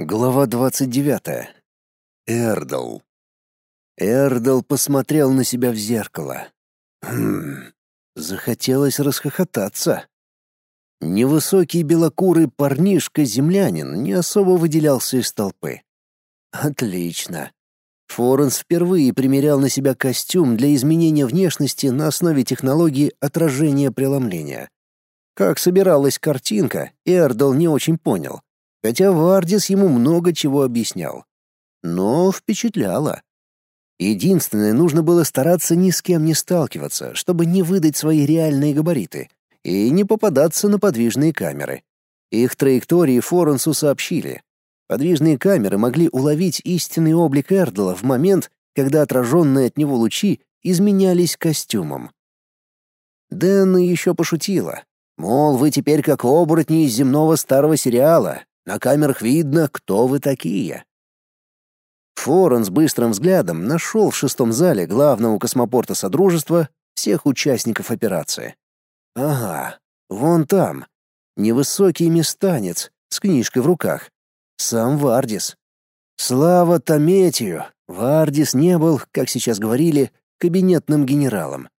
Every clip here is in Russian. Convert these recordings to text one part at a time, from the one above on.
Глава двадцать девятая. Эрдл. Эрдл посмотрел на себя в зеркало. Хм. Захотелось расхохотаться. Невысокий белокурый парнишка-землянин не особо выделялся из толпы. Отлично. Форенс впервые примерял на себя костюм для изменения внешности на основе технологии отражения преломления. Как собиралась картинка, Эрдл не очень понял, хотя Вардис ему много чего объяснял. Но впечатляло. Единственное, нужно было стараться ни с кем не сталкиваться, чтобы не выдать свои реальные габариты и не попадаться на подвижные камеры. Их траектории Форенсу сообщили. Подвижные камеры могли уловить истинный облик Эрдла в момент, когда отраженные от него лучи изменялись костюмом. Дэн еще пошутила. Мол, вы теперь как оборотни из земного старого сериала. На камерах видно, кто вы такие. Форен с быстрым взглядом нашел в шестом зале главного космопорта Содружества всех участников операции. Ага, вон там. Невысокий местанец с книжкой в руках. Сам Вардис. Слава Тометию! Вардис не был, как сейчас говорили, кабинетным генералом.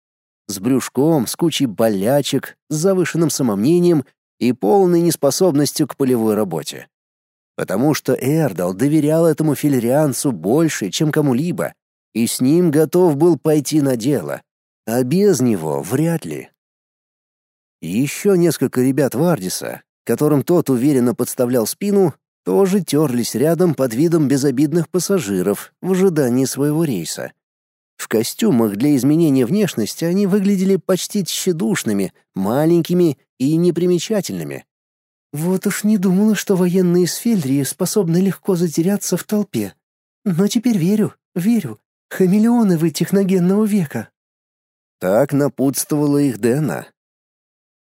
С брюшком, с кучей болячек, с завышенным самомнением и полной неспособностью к полевой работе потому что Эрдал доверял этому филерианцу больше, чем кому-либо, и с ним готов был пойти на дело, а без него вряд ли. Еще несколько ребят Вардиса, которым тот уверенно подставлял спину, тоже терлись рядом под видом безобидных пассажиров в ожидании своего рейса. В костюмах для изменения внешности они выглядели почти тщедушными, маленькими и непримечательными. Вот уж не думала, что военные из Фельдрии способны легко затеряться в толпе. Но теперь верю, верю. Хамелеоны вы техногенного века. Так напутствовала их Дэна.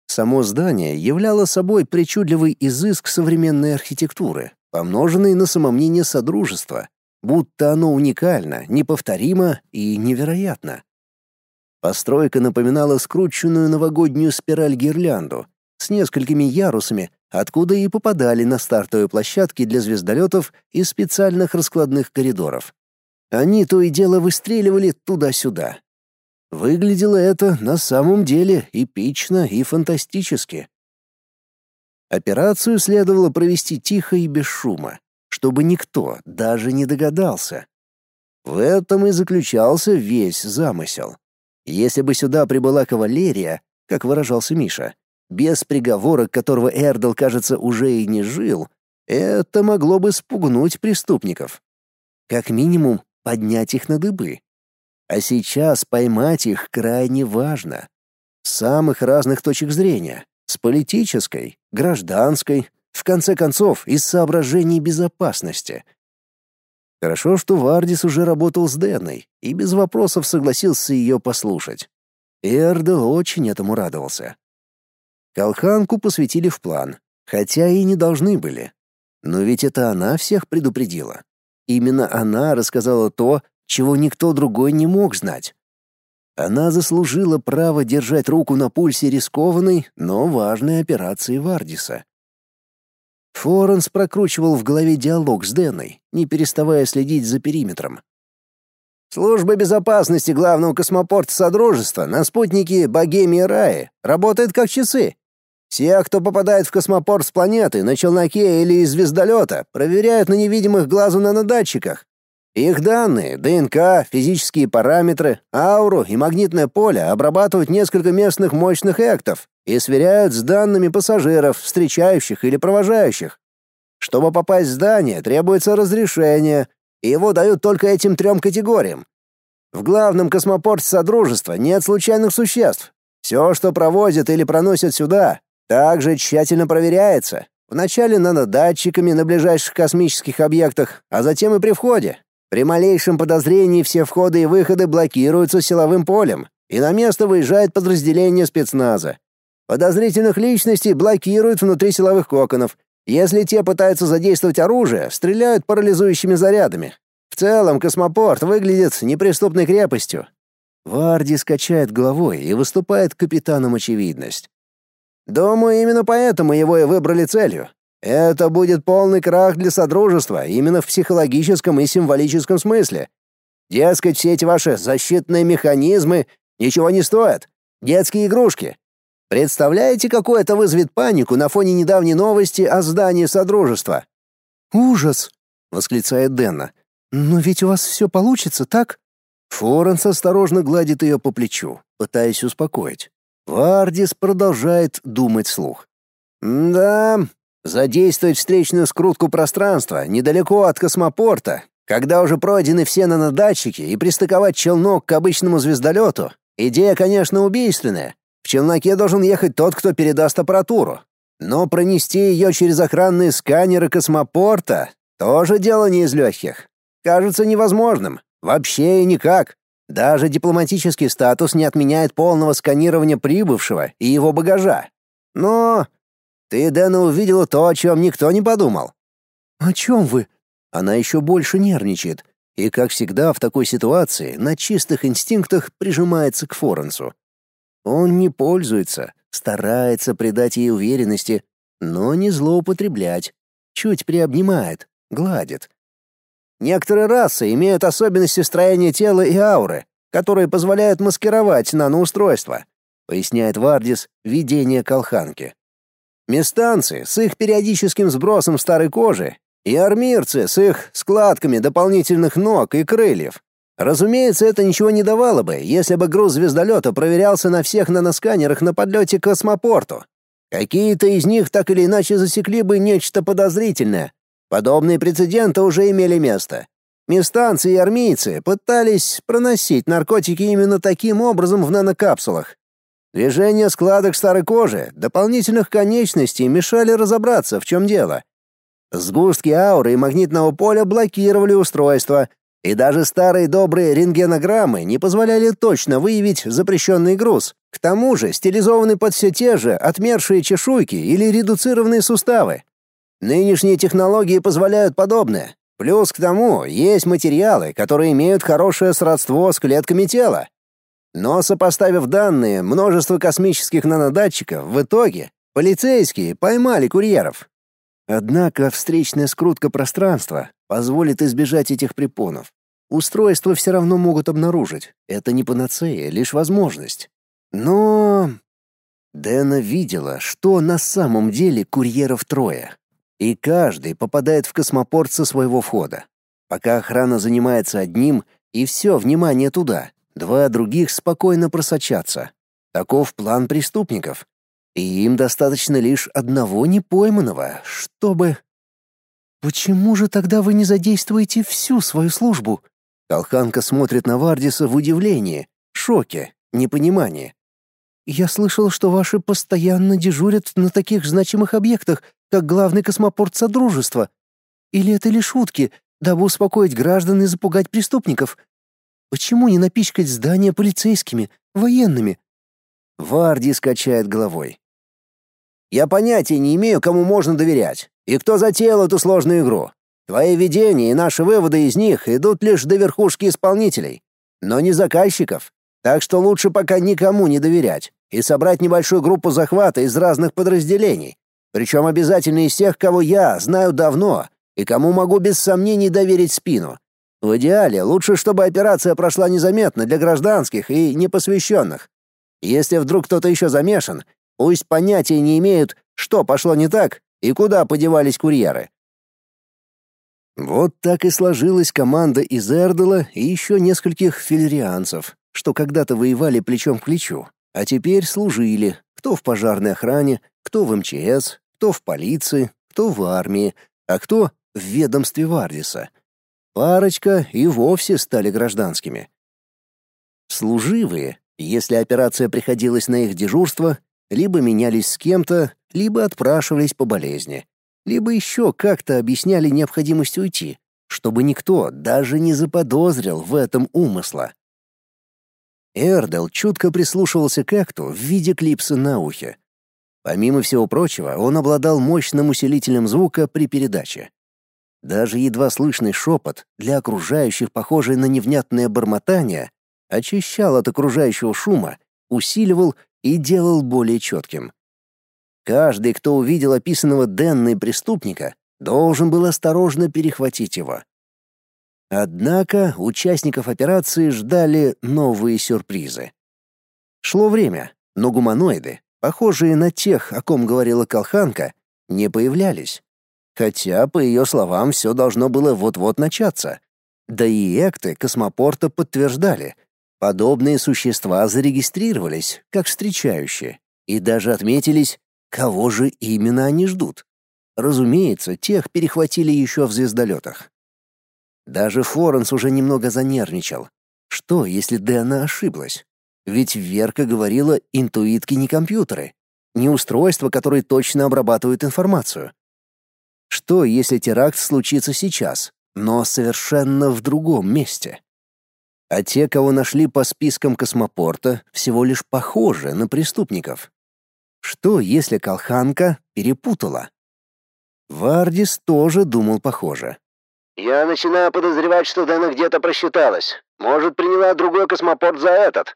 Само здание являло собой причудливый изыск современной архитектуры, помноженный на самомнение Содружества, будто оно уникально, неповторимо и невероятно. Постройка напоминала скрученную новогоднюю спираль-гирлянду с несколькими ярусами, откуда и попадали на стартовые площадки для звездолетов из специальных раскладных коридоров. Они то и дело выстреливали туда-сюда. Выглядело это на самом деле эпично и фантастически. Операцию следовало провести тихо и без шума, чтобы никто даже не догадался. В этом и заключался весь замысел. Если бы сюда прибыла кавалерия, как выражался Миша, без приговора, которого Эрдл, кажется, уже и не жил, это могло бы спугнуть преступников. Как минимум, поднять их на дыбы. А сейчас поймать их крайне важно. С самых разных точек зрения. С политической, гражданской, в конце концов, из соображений безопасности. Хорошо, что Вардис уже работал с Дэной и без вопросов согласился ее послушать. Эрдл очень этому радовался. Колханку посвятили в план, хотя и не должны были. Но ведь это она всех предупредила. Именно она рассказала то, чего никто другой не мог знать. Она заслужила право держать руку на пульсе рискованной, но важной операции Вардиса. Форенс прокручивал в голове диалог с Дэной, не переставая следить за периметром. Служба безопасности главного космопорта Содружества на спутнике Богемия Раи работает как часы. Все, кто попадает в космопорт с планеты, на челноке или из звездолета, проверяют на невидимых глазу нанодатчиках. Их данные, ДНК, физические параметры, ауру и магнитное поле обрабатывают несколько местных мощных эктов и сверяют с данными пассажиров, встречающих или провожающих. Чтобы попасть в здание, требуется разрешение, и его дают только этим трем категориям. В главном космопорте Содружества нет случайных существ. Все, что провозят или проносят сюда, также тщательно проверяется. Вначале нанодатчиками на ближайших космических объектах, а затем и при входе. При малейшем подозрении все входы и выходы блокируются силовым полем, и на место выезжает подразделение спецназа. Подозрительных личностей блокируют внутри силовых коконов. Если те пытаются задействовать оружие, стреляют парализующими зарядами. В целом космопорт выглядит неприступной крепостью. Варди скачает головой и выступает капитаном очевидность. Думаю, именно поэтому его и выбрали целью. Это будет полный крах для Содружества именно в психологическом и символическом смысле. Дескать, все эти ваши защитные механизмы ничего не стоят. Детские игрушки. Представляете, какой это вызовет панику на фоне недавней новости о здании Содружества? «Ужас!» — восклицает Дэнна. «Но ведь у вас все получится, так?» Форенс осторожно гладит ее по плечу, пытаясь успокоить. Вардис продолжает думать вслух. «Да, задействовать встречную скрутку пространства недалеко от космопорта, когда уже пройдены все нанодатчики, и пристыковать челнок к обычному звездолету, идея, конечно, убийственная. В челноке должен ехать тот, кто передаст аппаратуру. Но пронести ее через охранные сканеры космопорта — тоже дело не из легких. Кажется невозможным. Вообще никак. Даже дипломатический статус не отменяет полного сканирования прибывшего и его багажа. Но ты, Дэна, увидела то, о чем никто не подумал. О чем вы? Она еще больше нервничает и, как всегда в такой ситуации, на чистых инстинктах прижимается к Форенсу. Он не пользуется, старается придать ей уверенности, но не злоупотреблять, чуть приобнимает, гладит. Некоторые расы имеют особенности строения тела и ауры, которые позволяют маскировать наноустройства, поясняет Вардис видение колханки. Местанцы с их периодическим сбросом старой кожи и армирцы с их складками дополнительных ног и крыльев. Разумеется, это ничего не давало бы, если бы груз звездолета проверялся на всех наносканерах на подлете к космопорту. Какие-то из них так или иначе засекли бы нечто подозрительное. Подобные прецеденты уже имели место. Местанцы и армейцы пытались проносить наркотики именно таким образом в нанокапсулах. Движение складок старой кожи, дополнительных конечностей мешали разобраться, в чем дело. Сгустки ауры и магнитного поля блокировали устройство, и даже старые добрые рентгенограммы не позволяли точно выявить запрещенный груз. К тому же стилизованы под все те же отмершие чешуйки или редуцированные суставы. Нынешние технологии позволяют подобное. Плюс к тому, есть материалы, которые имеют хорошее сродство с клетками тела. Но сопоставив данные множества космических нанодатчиков, в итоге полицейские поймали курьеров. Однако встречная скрутка пространства позволит избежать этих препонов. Устройства все равно могут обнаружить. Это не панацея, лишь возможность. Но... Дэна видела, что на самом деле курьеров трое. И каждый попадает в космопорт со своего входа. Пока охрана занимается одним, и все внимание туда, два других спокойно просочатся. Таков план преступников. И им достаточно лишь одного непойманного, чтобы... «Почему же тогда вы не задействуете всю свою службу?» Колханка смотрит на Вардиса в удивлении, шоке, непонимании. «Я слышал, что ваши постоянно дежурят на таких значимых объектах, как главный космопорт Содружества. Или это лишь шутки, дабы успокоить граждан и запугать преступников? Почему не напичкать здания полицейскими, военными?» Варди скачает головой. «Я понятия не имею, кому можно доверять. И кто затеял эту сложную игру? Твои видения и наши выводы из них идут лишь до верхушки исполнителей, но не заказчиков. Так что лучше пока никому не доверять и собрать небольшую группу захвата из разных подразделений, причем обязательно из тех, кого я знаю давно и кому могу без сомнений доверить спину. В идеале лучше, чтобы операция прошла незаметно для гражданских и непосвященных. Если вдруг кто-то еще замешан, пусть понятия не имеют, что пошло не так и куда подевались курьеры. Вот так и сложилась команда из Эрдела и еще нескольких филерианцев, что когда-то воевали плечом к плечу, а теперь служили, кто в пожарной охране, кто в МЧС, кто в полиции, кто в армии, а кто в ведомстве Вардиса. Парочка и вовсе стали гражданскими. Служивые, если операция приходилась на их дежурство, либо менялись с кем-то, либо отпрашивались по болезни, либо еще как-то объясняли необходимость уйти, чтобы никто даже не заподозрил в этом умысла. Эрдел чутко прислушивался к акту в виде клипса на ухе. Помимо всего прочего, он обладал мощным усилителем звука при передаче. Даже едва слышный шепот, для окружающих похожий на невнятное бормотание, очищал от окружающего шума, усиливал и делал более четким. Каждый, кто увидел описанного Денной преступника, должен был осторожно перехватить его. Однако участников операции ждали новые сюрпризы. Шло время, но гуманоиды, похожие на тех, о ком говорила Колханка, не появлялись. Хотя, по ее словам, все должно было вот-вот начаться. Да и экты космопорта подтверждали, подобные существа зарегистрировались как встречающие и даже отметились, кого же именно они ждут. Разумеется, тех перехватили еще в звездолетах. Даже Форенс уже немного занервничал. Что, если Дэна ошиблась? Ведь Верка говорила, интуитки не компьютеры, не устройства, которые точно обрабатывают информацию. Что, если теракт случится сейчас, но совершенно в другом месте? А те, кого нашли по спискам космопорта, всего лишь похожи на преступников. Что, если Колханка перепутала? Вардис тоже думал похоже. «Я начинаю подозревать, что Дэна где-то просчиталась. Может, приняла другой космопорт за этот?»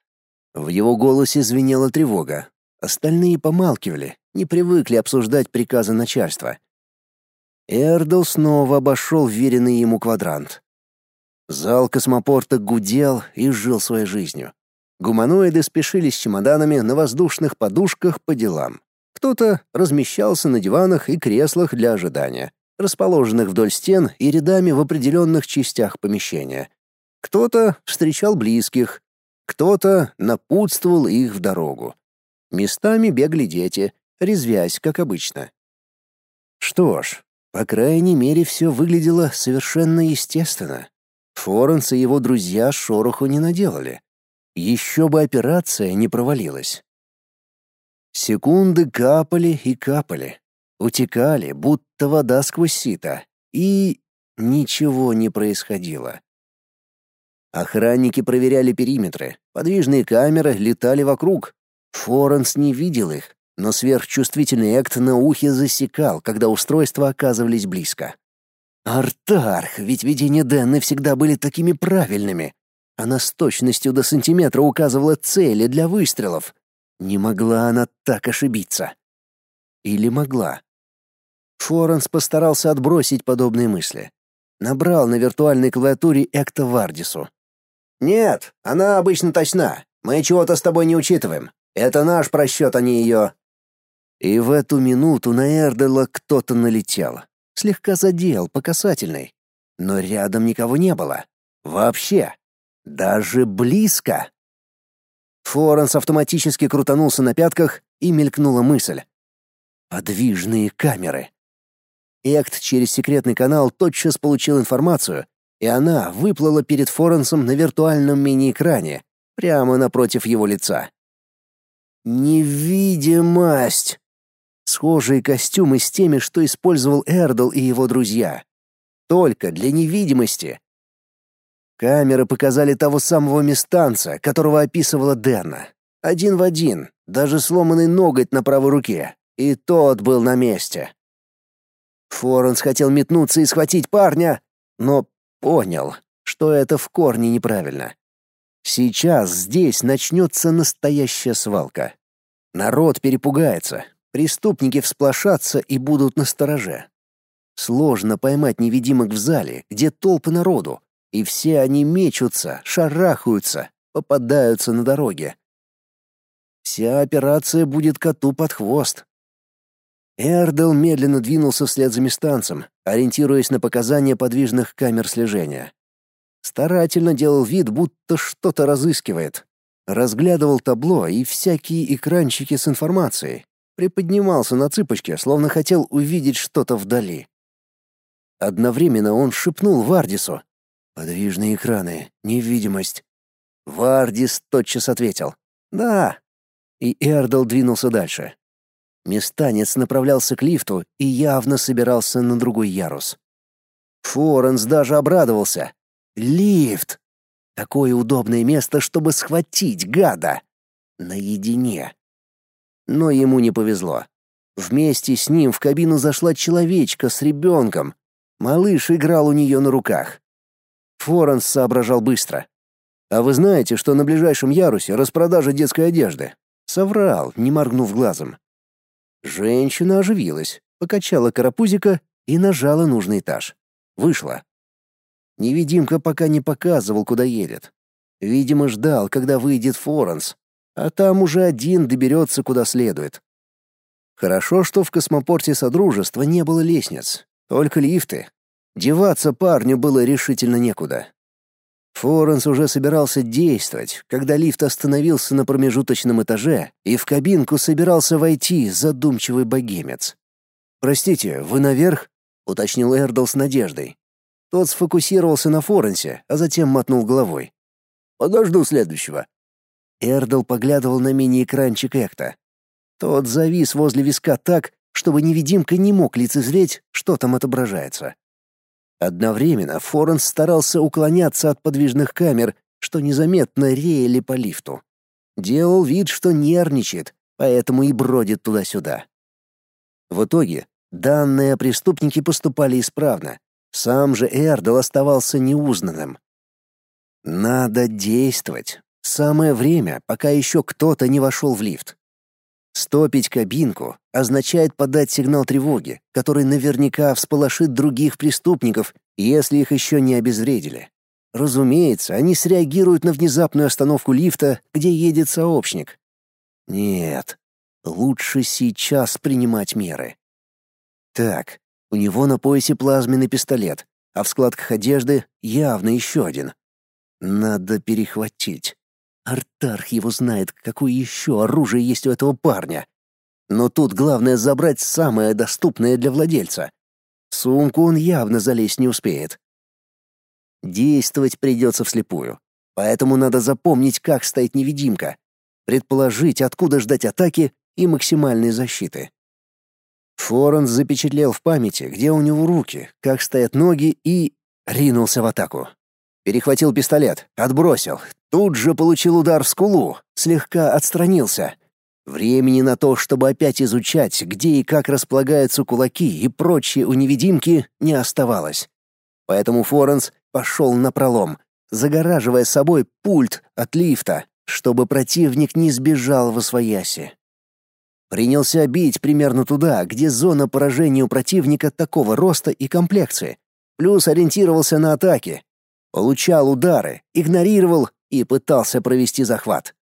В его голосе звенела тревога. Остальные помалкивали, не привыкли обсуждать приказы начальства. Эрдл снова обошел веренный ему квадрант. Зал космопорта гудел и жил своей жизнью. Гуманоиды спешили с чемоданами на воздушных подушках по делам. Кто-то размещался на диванах и креслах для ожидания, расположенных вдоль стен и рядами в определенных частях помещения. Кто-то встречал близких, кто-то напутствовал их в дорогу. Местами бегали дети, резвясь, как обычно. Что ж, по крайней мере, все выглядело совершенно естественно. Форенс и его друзья шороху не наделали. Еще бы операция не провалилась. Секунды капали и капали, утекали, будто вода сквозь сито, и ничего не происходило. Охранники проверяли периметры, подвижные камеры летали вокруг. Форенс не видел их, но сверхчувствительный Экт на ухе засекал, когда устройства оказывались близко. Артарх, ведь видения Дэнны всегда были такими правильными. Она с точностью до сантиметра указывала цели для выстрелов. Не могла она так ошибиться. Или могла? Форенс постарался отбросить подобные мысли. Набрал на виртуальной клавиатуре Экта Вардису. «Нет, она обычно точна. Мы чего-то с тобой не учитываем. Это наш просчет, а не ее. И в эту минуту на Эрдела кто-то налетел. Слегка задел, по касательной. Но рядом никого не было. Вообще. Даже близко. Форенс автоматически крутанулся на пятках, и мелькнула мысль. Подвижные камеры. Экт через секретный канал тотчас получил информацию, и она выплыла перед Форенсом на виртуальном мини-экране, прямо напротив его лица. Невидимость! Схожие костюмы с теми, что использовал Эрдл и его друзья. Только для невидимости. Камеры показали того самого местанца, которого описывала Дэнна. Один в один, даже сломанный ноготь на правой руке. И тот был на месте. Форенс хотел метнуться и схватить парня, но понял, что это в корне неправильно. Сейчас здесь начнется настоящая свалка. Народ перепугается, Преступники всплошатся и будут настороже. Сложно поймать невидимок в зале, где толпы народу, и все они мечутся, шарахаются, попадаются на дороге. Вся операция будет коту под хвост. Эрдел медленно двинулся вслед за местанцем, ориентируясь на показания подвижных камер слежения. Старательно делал вид, будто что-то разыскивает. Разглядывал табло и всякие экранчики с информацией, приподнимался на цыпочки, словно хотел увидеть что-то вдали. Одновременно он шепнул Вардису. «Подвижные экраны, невидимость». Вардис тотчас ответил. «Да». И Эрдл двинулся дальше. Местанец направлялся к лифту и явно собирался на другой ярус. Форенс даже обрадовался. «Лифт! Такое удобное место, чтобы схватить гада! Наедине!» Но ему не повезло. Вместе с ним в кабину зашла человечка с ребенком. Малыш играл у нее на руках. Форенс соображал быстро. «А вы знаете, что на ближайшем ярусе распродажа детской одежды?» Соврал, не моргнув глазом. Женщина оживилась, покачала карапузика и нажала нужный этаж. Вышла. Невидимка пока не показывал, куда едет. Видимо, ждал, когда выйдет Форенс, а там уже один доберется куда следует. Хорошо, что в космопорте Содружества не было лестниц, только лифты. Деваться парню было решительно некуда. Форенс уже собирался действовать, когда лифт остановился на промежуточном этаже, и в кабинку собирался войти задумчивый богемец. «Простите, вы наверх?» — уточнил Эрдл с надеждой. Тот сфокусировался на Форенсе, а затем мотнул головой. «Подожду следующего». Эрдл поглядывал на мини-экранчик Экта. Тот завис возле виска так, чтобы невидимка не мог лицезреть, что там отображается. Одновременно Форенс старался уклоняться от подвижных камер, что незаметно реяли по лифту. Делал вид, что нервничает, поэтому и бродит туда-сюда. В итоге данные о преступнике поступали исправно. Сам же Эрдл оставался неузнанным. Надо действовать. Самое время, пока еще кто-то не вошел в лифт. Стопить кабинку означает подать сигнал тревоги, который наверняка всполошит других преступников, если их еще не обезвредили. Разумеется, они среагируют на внезапную остановку лифта, где едет сообщник. Нет, лучше сейчас принимать меры. Так, у него на поясе плазменный пистолет, а в складках одежды явно еще один. Надо перехватить. Артарх его знает, какое еще оружие есть у этого парня. Но тут главное забрать самое доступное для владельца. Сумку он явно залезть не успеет. Действовать придется вслепую. Поэтому надо запомнить, как стоит невидимка, предположить, откуда ждать атаки и максимальной защиты. Форенс запечатлел в памяти, где у него руки, как стоят ноги и ринулся в атаку. Перехватил пистолет, отбросил. Тут же получил удар в скулу, слегка отстранился. Времени на то, чтобы опять изучать, где и как располагаются кулаки и прочие у невидимки, не оставалось. Поэтому Форенс пошел на пролом, загораживая собой пульт от лифта, чтобы противник не сбежал во свояси. Принялся бить примерно туда, где зона поражения у противника такого роста и комплекции. Плюс ориентировался на атаки, Получал удары, игнорировал и пытался провести захват.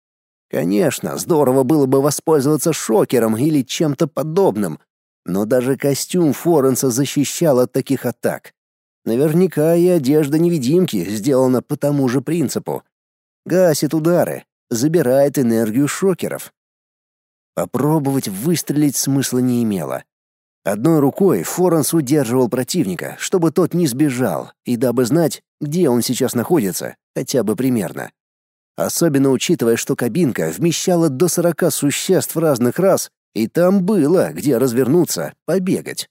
Конечно, здорово было бы воспользоваться шокером или чем-то подобным, но даже костюм Форенса защищал от таких атак. Наверняка и одежда невидимки сделана по тому же принципу. Гасит удары, забирает энергию шокеров. Попробовать выстрелить смысла не имело. Одной рукой Форенс удерживал противника, чтобы тот не сбежал, и дабы знать, где он сейчас находится, хотя бы примерно. Особенно учитывая, что кабинка вмещала до 40 существ разных рас, и там было, где развернуться, побегать.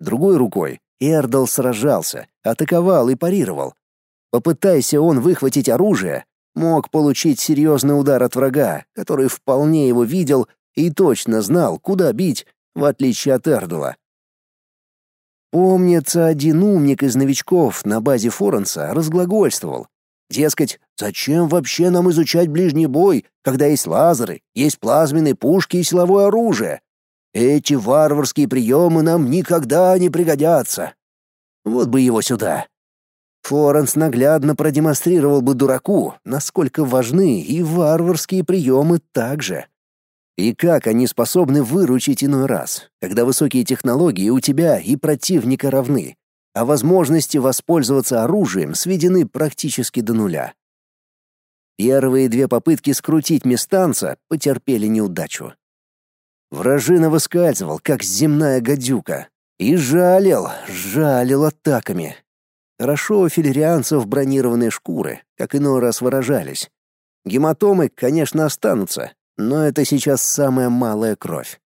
Другой рукой Эрдл сражался, атаковал и парировал. Попытайся он выхватить оружие, мог получить серьезный удар от врага, который вполне его видел и точно знал, куда бить в отличие от Эрдула. Помнится, один умник из новичков на базе Форенса разглагольствовал. Дескать, зачем вообще нам изучать ближний бой, когда есть лазеры, есть плазменные пушки и силовое оружие? Эти варварские приемы нам никогда не пригодятся. Вот бы его сюда. Форенс наглядно продемонстрировал бы дураку, насколько важны и варварские приемы также. И как они способны выручить иной раз, когда высокие технологии у тебя и противника равны, а возможности воспользоваться оружием сведены практически до нуля. Первые две попытки скрутить местанца потерпели неудачу. Вражина выскальзывал, как земная гадюка, и жалил, жалил атаками. Хорошо у филерианцев бронированные шкуры, как иной раз выражались. Гематомы, конечно, останутся, но это сейчас самая малая кровь.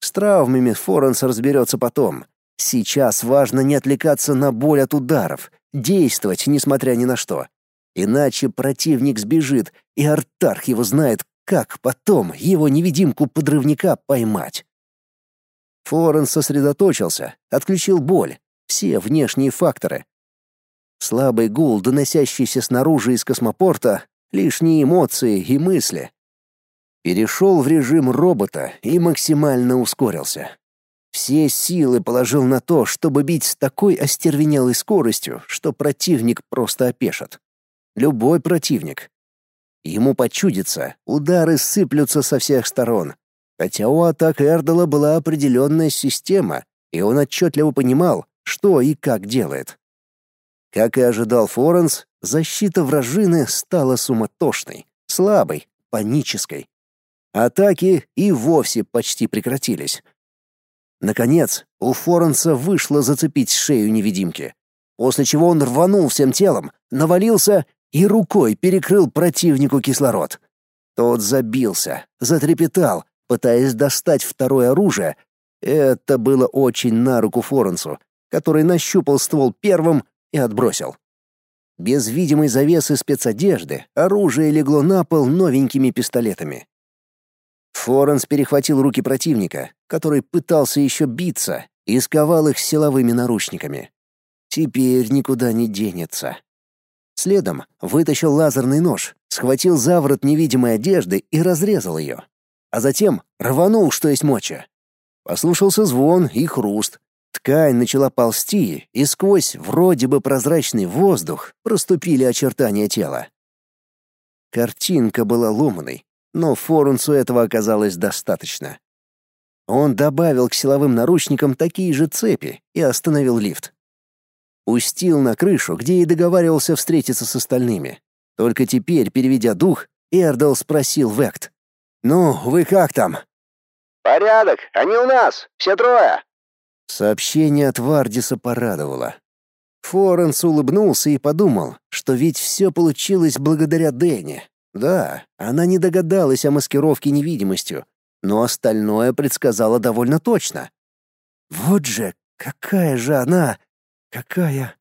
С травмами Форенс разберется потом. Сейчас важно не отвлекаться на боль от ударов, действовать, несмотря ни на что. Иначе противник сбежит, и Артарх его знает, как потом его невидимку-подрывника поймать. Форенс сосредоточился, отключил боль, все внешние факторы. Слабый гул, доносящийся снаружи из космопорта, лишние эмоции и мысли. Перешел в режим робота и максимально ускорился. Все силы положил на то, чтобы бить с такой остервенелой скоростью, что противник просто опешит. Любой противник. Ему почудится, удары сыплются со всех сторон. Хотя у атак Эрдала была определенная система, и он отчетливо понимал, что и как делает. Как и ожидал Форенс, защита вражины стала суматошной, слабой, панической. Атаки и вовсе почти прекратились. Наконец, у Форенса вышло зацепить шею невидимки, после чего он рванул всем телом, навалился и рукой перекрыл противнику кислород. Тот забился, затрепетал, пытаясь достать второе оружие. Это было очень на руку Форенсу, который нащупал ствол первым и отбросил. Без видимой завесы спецодежды оружие легло на пол новенькими пистолетами. Форенс перехватил руки противника, который пытался еще биться, и сковал их силовыми наручниками. Теперь никуда не денется. Следом вытащил лазерный нож, схватил за ворот невидимой одежды и разрезал ее. А затем рванул, что есть моча. Послушался звон и хруст. Ткань начала ползти, и сквозь вроде бы прозрачный воздух проступили очертания тела. Картинка была ломаной, но Форунсу этого оказалось достаточно. Он добавил к силовым наручникам такие же цепи и остановил лифт. Пустил на крышу, где и договаривался встретиться с остальными. Только теперь, переведя дух, Эрдл спросил Вект. «Ну, вы как там?» «Порядок, они у нас, все трое!» Сообщение от Вардиса порадовало. Форенс улыбнулся и подумал, что ведь все получилось благодаря Дэне. Да, она не догадалась о маскировке невидимостью, но остальное предсказала довольно точно. Вот же, какая же она, какая